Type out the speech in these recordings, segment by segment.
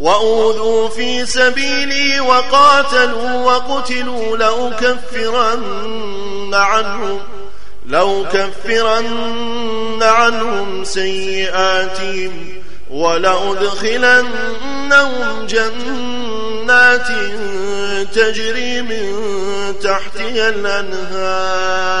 وأوذوا في سبيلي وقاتلوا وقتلوا لأكفرن عنهم لأكفرن عنهم سيئاتهم ولأدخلنهم جنات تجري من تحتها الأنهار.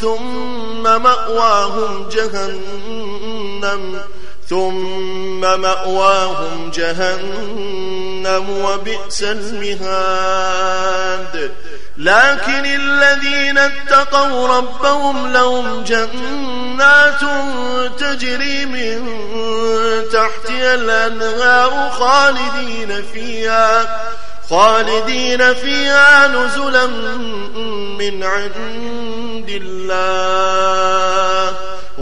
ثم مأواهم جهنم ثم مأواهم جهنم وبئس المهاد. لكن الذين اتقوا ربهم لهم جنات تجري من تحتها الأنهار خالدين فيها خالدين فيها نزلا من عند الله.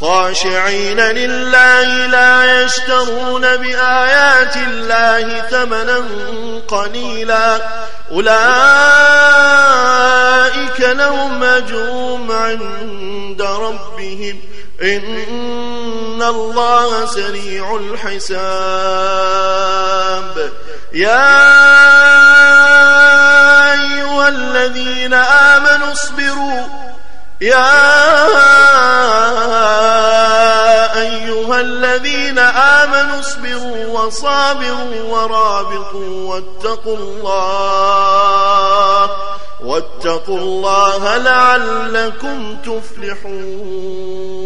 خاشعين لله لا يشترون بآيات الله ثمنا قليلا. أولئك لهم أجرهم عند ربهم. إن الله سريع الحساب. يا أيها الذين آمنوا اصبروا. يا آمنوا اصبروا وصابروا ورابطوا واتقوا الله واتقوا الله لعلكم تفلحون.